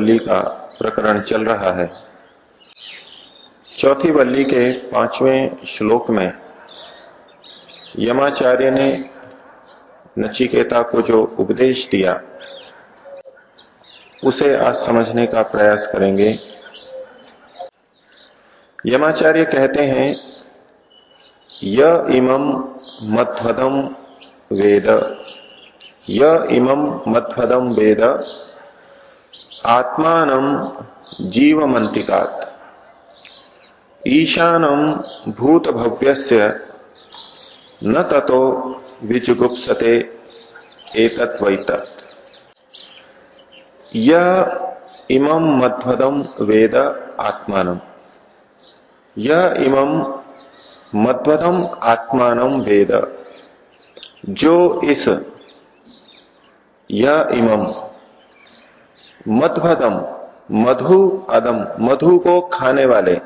वल्ली का प्रकरण चल रहा है। चौथी वल्ली के पाँचवें श्लोक में यमाचार्य ने नचिकेता को जो उपदेश दिया, उसे आज समझने का प्रयास करेंगे। यमाचार्य कहते हैं, य इमम मध्वदम वेद। य इमम मध्वदम वेद। आत्मान जीवमंतिकात ईशानम भूत भव्य न ततो विजुगुप्सते एकत्वत यह इमम मध्वदम वेद आत्मान। यह इमम मध्वदम आत्मान वेद। जो इस यह इमम मधुभदम मधु अदम, मधु को खाने वाले।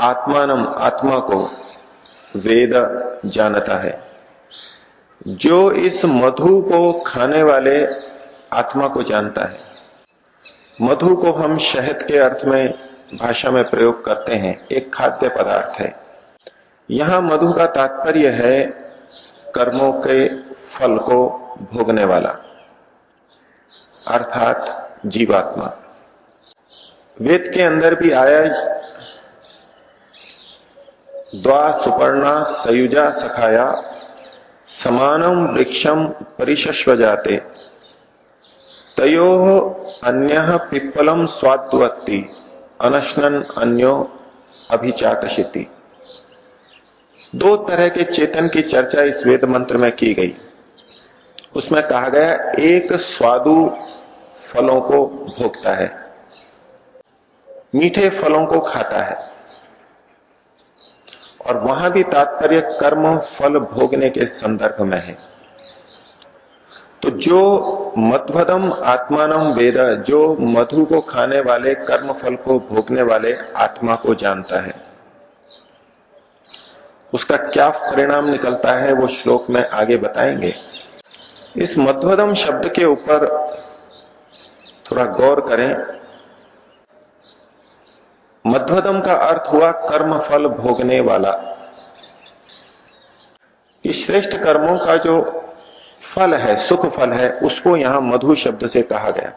आत्मानम आत्मा को वेद जानता है। जो इस मधु को खाने वाले आत्मा को जानता है। मधु को हम शहद के अर्थ में, भाषा में प्रयोग करते हैं। एक खाद्य पदार्थ है। यहाँ मधु का तात्पर्य है कर्मों के फल को भोगने वाला। अर्थात जीवात्मा। वेद के अंदर भी आया द्वा सुपर्णा सयुजा सखाया, समानम वृक्षम परिशस्व जाते तयो अन्य पिप्पलम स्वाद्वत्ति, अनशनन अन्यो अभिचाकशिति दो तरह के चेतन की चर्चा इस वेद मंत्र में की गई। उसमें कहा गया, एक स्वादु फलों को भोगता है। मीठे फलों को खाता है। और वहाँ भी तात्पर्य कर्म फल भोगने के संदर्भ में है। तो जो मध्वदम आत्मानम वेद, जो मधु को खाने वाले, कर्म फल को भोगने वाले आत्मा को जानता है, उसका क्या परिणाम निकलता है वो श्लोक में आगे बताएँगे। इस मध्वदम शब्द के ऊपर थोड़ा गौर करें। मध्वदम का अर्थ हुआ कर्म फल भोगने वाला। कि श्रेष्ठ कर्मों का जो फल है, सुख फल है, उसको यहाँ मधु शब्द से कहा गया।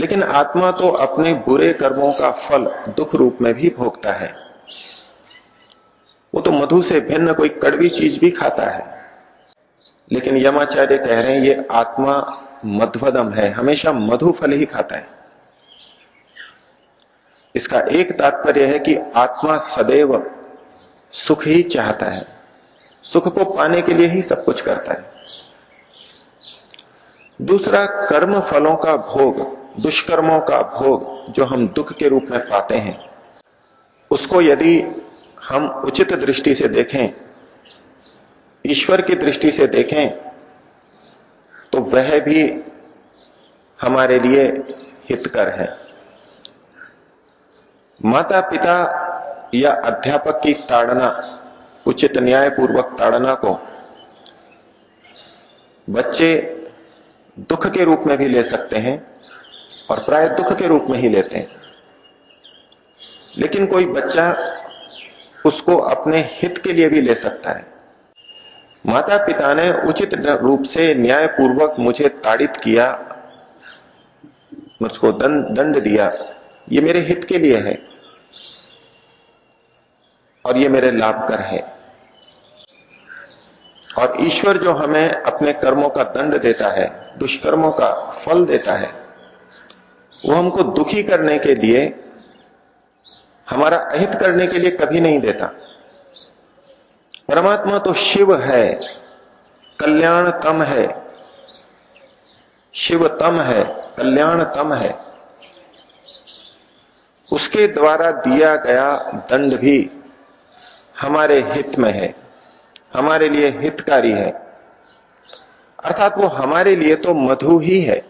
लेकिन आत्मा तो अपने बुरे कर्मों का फल दुख रूप में भी भोगता है। वो तो मधु से भिन्न कोई कड़वी चीज़ भी खाता है। लेकिन यमाचार्य कह रहे हैं, ये आत्मा मध्वदम है, हमेशा मधु फल ही खाता है। इसका एक तात्पर्य है कि आत्मा सदैव सुख ही चाहता है। सुख को पाने के लिए ही सब कुछ करता है। दूसरा, कर्म फलों का भोग, दुष्कर्मों का भोग जो हम दुख के रूप में पाते हैं, उसको यदि हम उचित दृष्टि से देखें, ईश्वर की दृष्टि से देखें तो वह भी हमारे लिए हितकर है। माता पिता या अध्यापक की ताड़ना, उचित न्यायपूर्वक ताड़ना को बच्चे दुख के रूप में भी ले सकते हैं और प्राय दुख के रूप में ही लेते हैं। लेकिन कोई बच्चा उसको अपने हित के लिए भी ले सकता है। माता पिता ने उचित रूप से न्यायपूर्वक मुझे ताड़ित किया, मुझको दंड दिया। ये मेरे हित के लिए है और ये मेरे लाभ कर है। और ईश्वर जो हमें अपने कर्मों का दंड देता है, दुष्कर्मों का फल देता है, वो हमको दुखी करने के लिए, हमारा अहित करने के लिए कभी नहीं देता। परमात्मा तो शिव है। कल्याण तम है। शिव तम है। कल्याण तम है। उसके द्वारा दिया गया दंड भी हमारे हित में है। हमारे लिए हितकारी है। अर्थात वो हमारे लिए तो मधु ही है।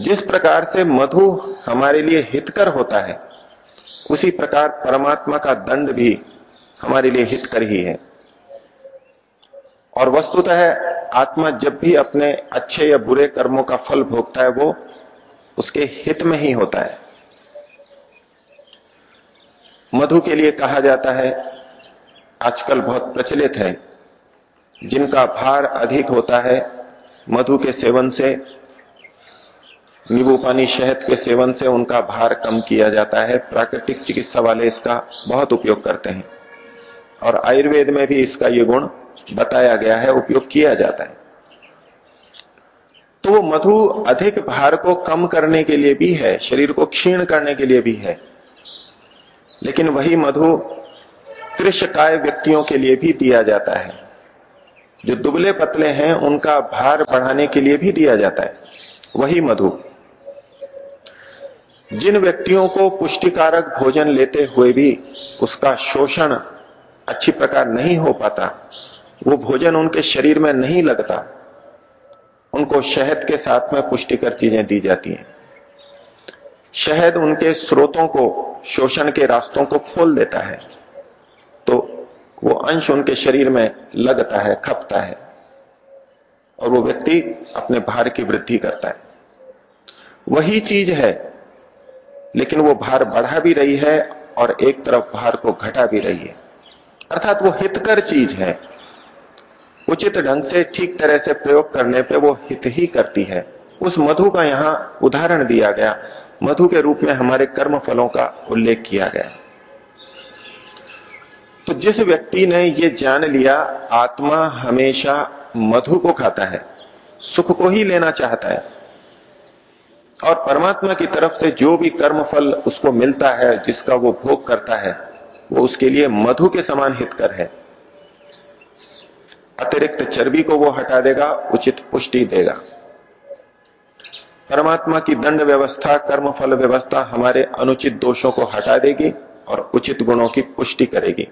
जिस प्रकार से मधु हमारे लिए हितकर होता है, उसी प्रकार परमात्मा का दंड भी हमारे लिए हितकर ही है। और वस्तुतः आत्मा जब भी अपने अच्छे या बुरे कर्मों का फल भोगता है, वो उसके हित में ही होता है। मधु के लिए कहा जाता है, आजकल बहुत प्रचलित है, जिनका भार अधिक होता है मधु के सेवन से नींबू पानी शहद के सेवन से उनका भार कम किया जाता है। प्राकृतिक चिकित्सा वाले इसका बहुत उपयोग करते हैं। और आयुर्वेद में भी इसका ये गुण बताया गया है, उपयोग किया जाता है। तो वो मधु अधिक भार को कम करने के लिए भी है, शरीर को क्षीण करने के लिए भी है। लेकिन वही मधु त्रिशकाय व्यक्तियों के लिए भी दिया जाता है। जो दुबले पतले हैं, उनका भार बढ़ाने के लिए भी दिया जाता है। वही मधु। जिन व्यक्तियों को पुष्टिकारक भोजन लेते हुए भी उसका शोषण अच्छी प्रकार नहीं हो पाता। वो भोजन उनके शरीर में नहीं लगता। उनको शहद के साथ में पुष्टिकर चीज़ें दी जाती हैं। शहद उनके स्रोतों को, शोषण के रास्तों को खोल देता है। तो वो अंश उनके शरीर में लगता है, खपता है। और वो व्यक्ति अपने भार की वृद्धि करता है। वही चीज़ है, लेकिन वो भार बढ़ा भी रही है और एक तरफ़ भार को घटा भी रही है। अर्थात वो हितकर चीज़ है। उचित ढंग से, ठीक तरह से प्रयोग करने पे वो हित ही करती है। उस मधु का यहाँ उदाहरण दिया गया। मधु के रूप में हमारे कर्म फलों का उल्लेख किया गया। तो जिस व्यक्ति ने ये जान लिया, आत्मा हमेशा मधु को खाता है, सुख को ही लेना चाहता है। और परमात्मा की तरफ़ से जो भी कर्म फल उसको मिलता है, जिसका वो भोग करता है वो उसके लिए मधु के समान हितकर है। अतिरिक्त चर्बी को वो हटा देगा, उचित पुष्टि देगा। परमात्मा की दंड व्यवस्था कर्म फल व्यवस्था हमारे अनुचित दोषों को हटा देगी और उचित गुणों की पुष्टि करेगी।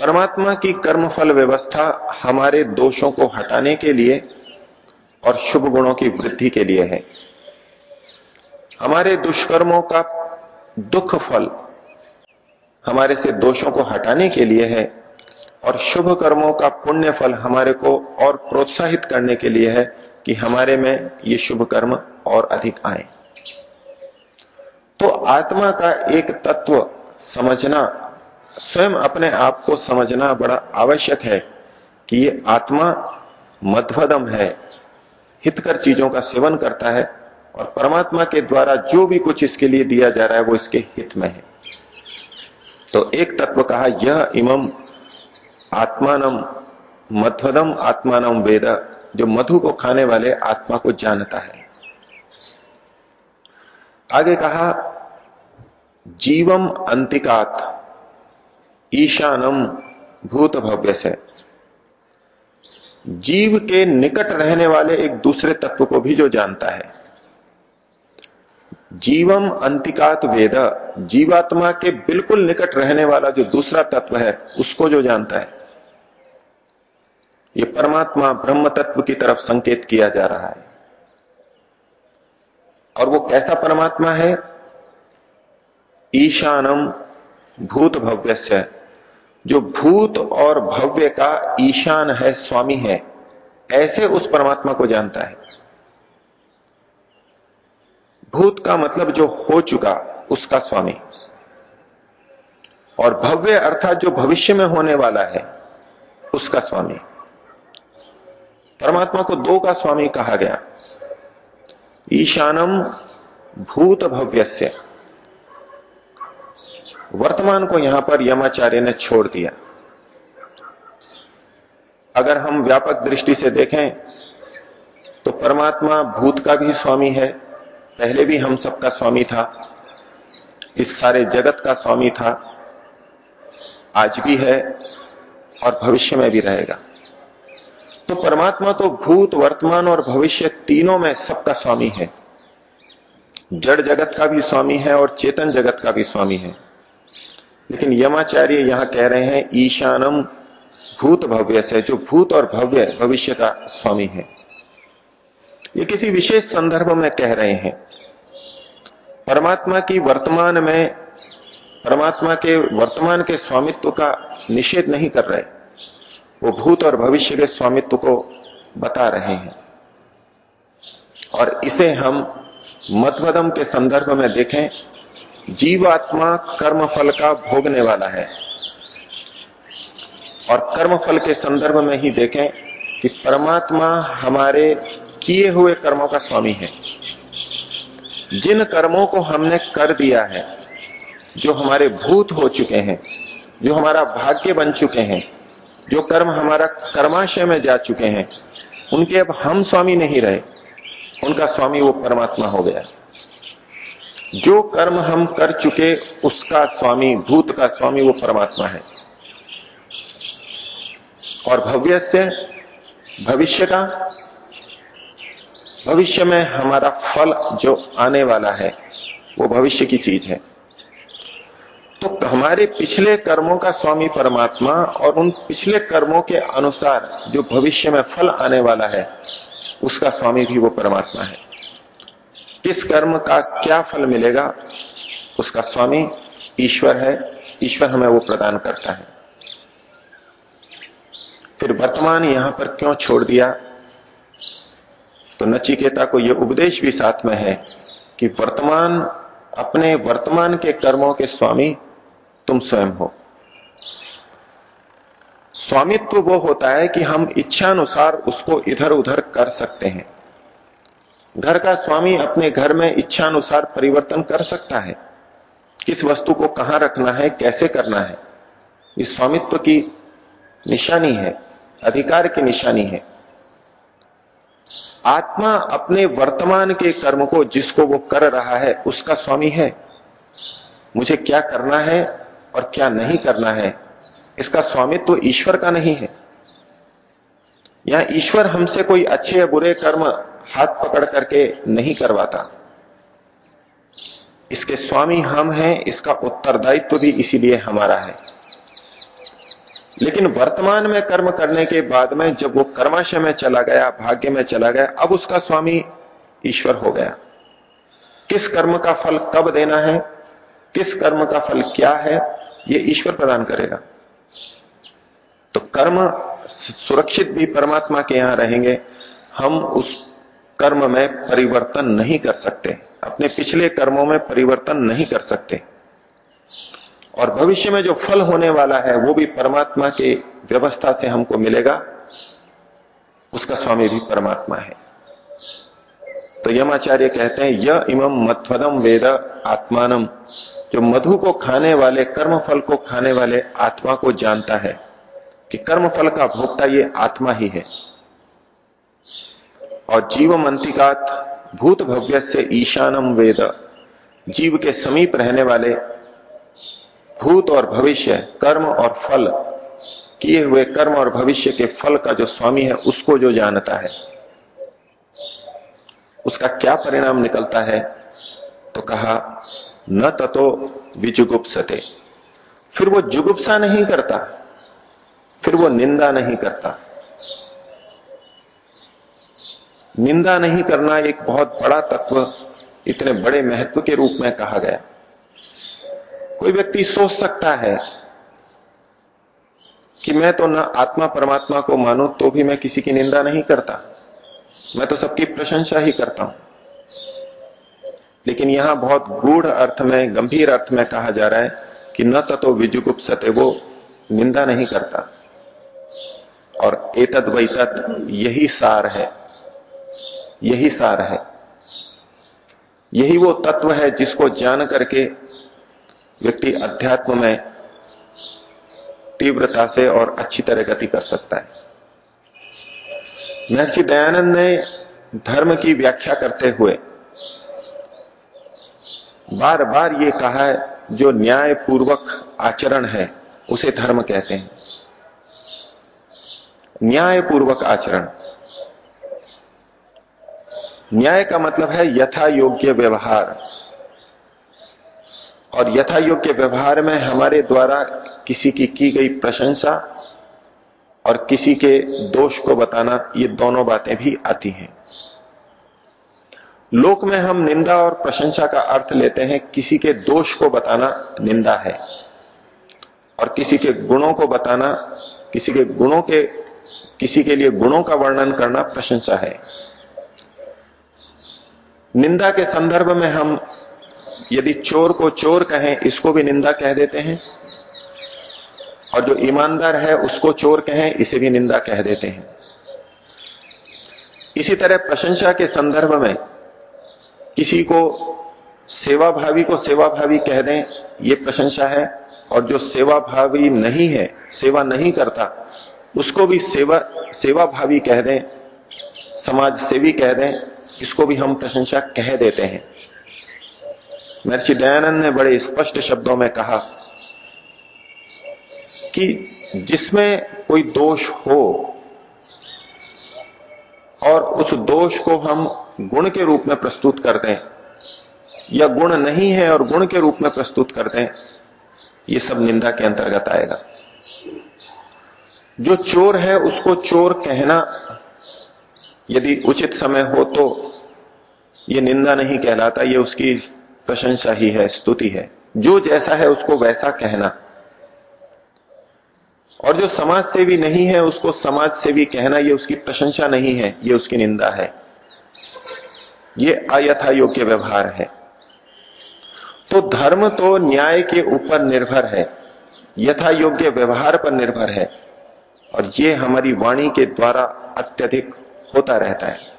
परमात्मा की कर्म फल व्यवस्था हमारे दोषों को हटाने के लिए और शुभ गुणों की वृद्धि के लिए है। हमारे दुष्कर्मों का दुख फल हमारे से दोषों को हटाने के लिए है और शुभ कर्मों का पुण्य फल हमारे को और प्रोत्साहित करने के लिए है कि हमारे में ये शुभ कर्म और अधिक आए। तो आत्मा का एक तत्व समझना, स्वयं अपने आप को समझना बड़ा आवश्यक है कि ये आत्मा मध्वदम है, हितकर चीज़ों का सेवन करता है और परमात्मा के द्वारा जो भी कुछ इसके लिए दिया जा रहा है वो इसके हित में है। तो एक तत्व कहा, यह इमम आत्मानम मध्वदम आत्मानम वेद, जो मधु को खाने वाले आत्मा को जानता है। आगे कहा, जीवम अंतिकात ईशानम भूत भव्य से जीव के निकट रहने वाले एक दूसरे तत्व को भी जो जानता है। जीवम अंतिकात वेद। जीवात्मा के बिल्कुल निकट रहने वाला जो दूसरा तत्व है, उसको जो जानता है। ये परमात्मा ब्रह्म तत्व की तरफ़ संकेत किया जा रहा है। और वो कैसा परमात्मा है? ईशानम भूत भव्य जो भूत और भव्य का ईशान है, स्वामी है, ऐसे उस परमात्मा को जानता है। भूत का मतलब जो हो चुका, उसका स्वामी। और भव्य अर्थात जो भविष्य में होने वाला है, उसका स्वामी। परमात्मा को दो का स्वामी कहा गया। ईशानम भूत भव्य वर्तमान को यहाँ पर यमाचार्य ने छोड़ दिया। अगर हम व्यापक दृष्टि से देखें तो परमात्मा भूत का भी स्वामी है पहले भी हम सबका स्वामी था, इस सारे जगत का स्वामी था, आज भी है और भविष्य में भी रहेगा। तो परमात्मा तो भूत, वर्तमान और भविष्य तीनों में सबका स्वामी है। जड़ जगत का भी स्वामी है और चेतन जगत का भी स्वामी है। लेकिन यमाचार्य यहाँ कह रहे हैं, ईशानम भूत भव्य से, जो भूत और भव्य, भविष्य का स्वामी है। ये किसी विशेष संदर्भ में कह रहे हैं। परमात्मा की वर्तमान में, परमात्मा के वर्तमान के स्वामित्व का निषेध नहीं कर रहे। वो भूत और भविष्य के स्वामित्व को बता रहे हैं। और इसे हम मतवदम के संदर्भ में देखें, जीवात्मा कर्म फल का भोगने वाला है। और कर्म फल के संदर्भ में ही देखें कि परमात्मा हमारे किए हुए कर्मों का स्वामी है। जिन कर्मों को हमने कर दिया है, जो हमारे भूत हो चुके हैं, जो हमारा भाग्य बन चुके हैं, जो कर्म हमारा कर्माशय में जा चुके हैं, उनके अब हम स्वामी नहीं रहे। उनका स्वामी वो परमात्मा हो गया। जो कर्म हम कर चुके, उसका स्वामी, भूत का स्वामी वो परमात्मा है। और भव्य से भविष्य का भविष्य में हमारा फल जो आने वाला है, वो भविष्य की चीज़ है। तो हमारे पिछले कर्मों का स्वामी परमात्मा और उन पिछले कर्मों के अनुसार जो भविष्य में फल आने वाला है, उसका स्वामी भी वो परमात्मा है। किस कर्म का क्या फल मिलेगा, उसका स्वामी ईश्वर है। ईश्वर हमें वो प्रदान करता है। फिर वर्तमान यहाँ पर क्यों छोड़ दिया? तो नचिकेता को यह उपदेश भी साथ में है कि वर्तमान, अपने वर्तमान के कर्मों के स्वामी तुम स्वयं हो। स्वामित्व वो होता है कि हम इच्छानुसार उसको इधर उधर कर सकते हैं। घर का स्वामी अपने घर में इच्छानुसार परिवर्तन कर सकता है। किस वस्तु को कहाँ रखना है, कैसे करना है इस स्वामित्व की निशानी है, अधिकार की निशानी है। आत्मा अपने वर्तमान के कर्म को, जिसको वो कर रहा है, उसका स्वामी है। मुझे क्या करना है और क्या नहीं करना है? इसका स्वामित्व तो ईश्वर का नहीं है। यहाँ ईश्वर हमसे कोई अच्छे या बुरे कर्म हाथ पकड़ करके नहीं करवाता। इसके स्वामी हम हैं, इसका उत्तरदायित्व भी इसीलिए हमारा है। लेकिन वर्तमान में कर्म करने के बाद में जब वो कर्माशय में चला गया, भाग्य में चला गया, अब उसका स्वामी ईश्वर हो गया। किस कर्म का फल कब देना है, किस कर्म का फल क्या है, ये ईश्वर प्रदान करेगा। तो कर्म सुरक्षित भी परमात्मा के यहाँ रहेंगे, हम उस कर्म में परिवर्तन नहीं कर सकते, अपने पिछले कर्मों में परिवर्तन नहीं कर सकते। और भविष्य में जो फल होने वाला है, वो भी परमात्मा के व्यवस्था से हमको मिलेगा। उसका स्वामी भी परमात्मा है। तो यमाचार्य कहते हैं यह इमम मध्वदम वेद आत्मानम जो मधु को खाने वाले कर्म फल को खाने वाले आत्मा को जानता है कि कर्म फल का भोक्ता ये आत्मा ही है। और जीव मंतिकात भूत भव्य से ईशानम वेद, जीव के समीप रहने वाले भूत और भविष्य, कर्म और फल, किए हुए कर्म और भविष्य के फल का जो स्वामी है, उसको जो जानता है, उसका क्या परिणाम निकलता है? तो कहा, न ततो विजुगुप्सते। फिर वो जुगुप्सा नहीं करता, फिर वो निंदा नहीं करता। निंदा नहीं करना एक बहुत बड़ा तत्व, इतने बड़े महत्व के रूप में कहा गया। कोई व्यक्ति सोच सकता है कि मैं तो ना आत्मा परमात्मा को मानू तो भी मैं किसी की निंदा नहीं करता। मैं तो सबकी प्रशंसा ही करता हूँ। लेकिन यहाँ बहुत गूढ़ अर्थ में, गंभीर अर्थ में कहा जा रहा है कि न तो विजुगुप सत्य वो निंदा नहीं करता। और एतद वैतत यही सार है। यही सार है। यही वो तत्व है जिसको जान करके व्यक्ति अध्यात्म में तीव्रता से और अच्छी तरह गति कर सकता है। महर्षि दयानंद ने धर्म की व्याख्या करते हुए बार बार ये कहा है, जो न्याय पूर्वक आचरण है, उसे धर्म कहते हैं। न्यायपूर्वक आचरण। न्याय का मतलब है यथा योग्य व्यवहार। और यथा योग्य व्यवहार में हमारे द्वारा किसी की की गई प्रशंसा और किसी के दोष को बताना, ये दोनों बातें भी आती हैं। लोक में हम निंदा और प्रशंसा का अर्थ लेते हैं, किसी के दोष को बताना निंदा है और किसी के गुणों को बताना, किसी के गुणों के, किसी के लिए गुणों का वर्णन करना प्रशंसा है। निंदा के संदर्भ में हम यदि चोर को चोर कहें, इसको भी निंदा कह देते हैं? और जो ईमानदार है, उसको चोर कहें, इसे भी निंदा कह देते हैं। इसी तरह प्रशंसा के संदर्भ में किसी को सेवाभावी को सेवाभावी कह दें, ये प्रशंसा है, और जो सेवाभावी नहीं है, सेवा नहीं करता, उसको भी सेवा, सेवाभावी कह दें, समाज सेवी कह दें, इसको भी हम प्रशंसा कह देते हैं। महर्षि दयानंद ने बड़े स्पष्ट शब्दों में कहा कि जिसमें कोई दोष हो और उस दोष को हम गुण के रूप में प्रस्तुत कर दें, या गुण नहीं है और गुण के रूप में प्रस्तुत कर दें, ये सब निंदा के अंतर्गत आएगा। जो चोर है, उसको चोर कहना यदि उचित समय हो तो ये निंदा नहीं कहलाता, ये उसकी प्रशंसा ही है स्तुति है। जो जैसा है उसको वैसा कहना। और जो समाज सेवी नहीं है, उसको समाज सेवी कहना, ये उसकी प्रशंसा नहीं है, ये उसकी निंदा है। ये अयथा योग्य व्यवहार है। तो धर्म तो न्याय के ऊपर निर्भर है यथा योग्य व्यवहार पर निर्भर है, और ये हमारी वाणी के द्वारा अत्यधिक होता रहता है।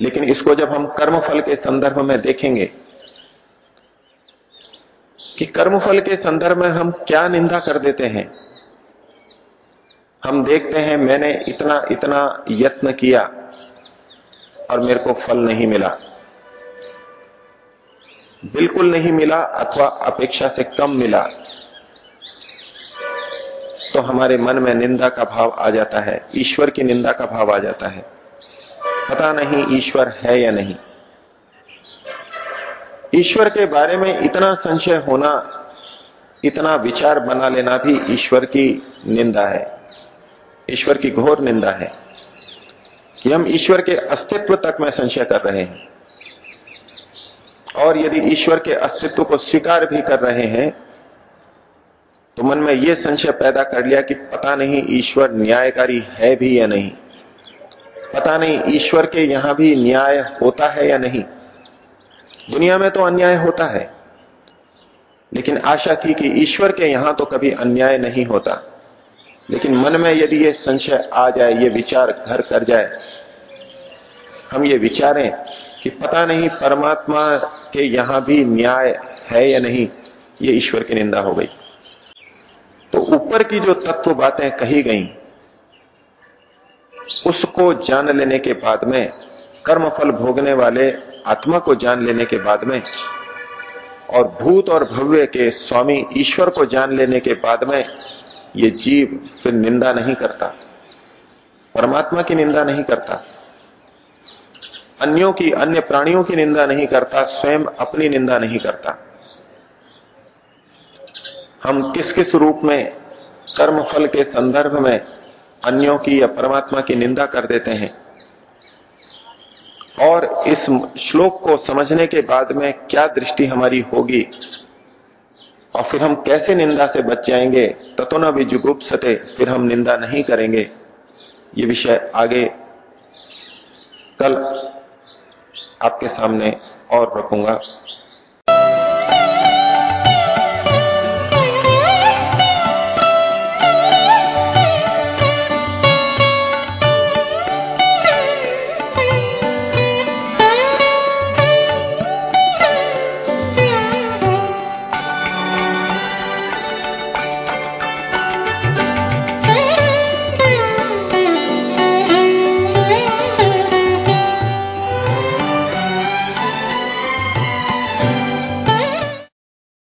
लेकिन इसको जब हम कर्मफल के संदर्भ में देखेंगे कि कर्मफल के संदर्भ में हम क्या निंदा कर देते हैं, हम देखते हैं मैंने इतना इतना यत्न किया और मेरे को फल नहीं मिला। बिल्कुल नहीं मिला अथवा अपेक्षा से कम मिला तो हमारे मन में निंदा का भाव आ जाता है, ईश्वर की निंदा का भाव आ जाता है। पता नहीं ईश्वर है या नहीं। ईश्वर के बारे में इतना संशय होना, इतना विचार बना लेना भी ईश्वर की निंदा है। ईश्वर की घोर निंदा है कि हम ईश्वर के अस्तित्व तक में संशय कर रहे हैं। और यदि ईश्वर के अस्तित्व को स्वीकार भी कर रहे हैं तो मन में यह संशय पैदा कर लिया कि पता नहीं ईश्वर न्यायकारी है भी या नहीं। पता नहीं ईश्वर के यहाँ भी न्याय होता है या नहीं। दुनिया में तो अन्याय होता है, लेकिन आशा थी कि ईश्वर के यहाँ तो कभी अन्याय नहीं होता। लेकिन मन में यदि ये संशय आ जाए, ये विचार घर कर जाए, हम ये विचारें कि पता नहीं परमात्मा के यहाँ भी न्याय है या नहीं, ये ईश्वर की निंदा हो गई। तो ऊपर की जो तत्व बातें कही गई उसको जान लेने के बाद में, कर्मफल भोगने वाले आत्मा को जान लेने के बाद में, और भूत और भव्य के स्वामी ईश्वर को जान लेने के बाद में, ये जीव फिर निंदा नहीं करता। परमात्मा की निंदा नहीं करता। अन्यों की, अन्य प्राणियों की निंदा नहीं करता, स्वयं अपनी निंदा नहीं करता। हम किस किस रूप में कर्म फल के संदर्भ में अन्यों की या परमात्मा की निंदा कर देते हैं। और इस श्लोक को समझने के बाद में क्या दृष्टि हमारी होगी? और फिर हम कैसे निंदा से बच जाएँगे? ततो न भी जुगुप सते फिर हम निंदा नहीं करेंगे। ये विषय आगे कल आपके सामने और रखूँगा।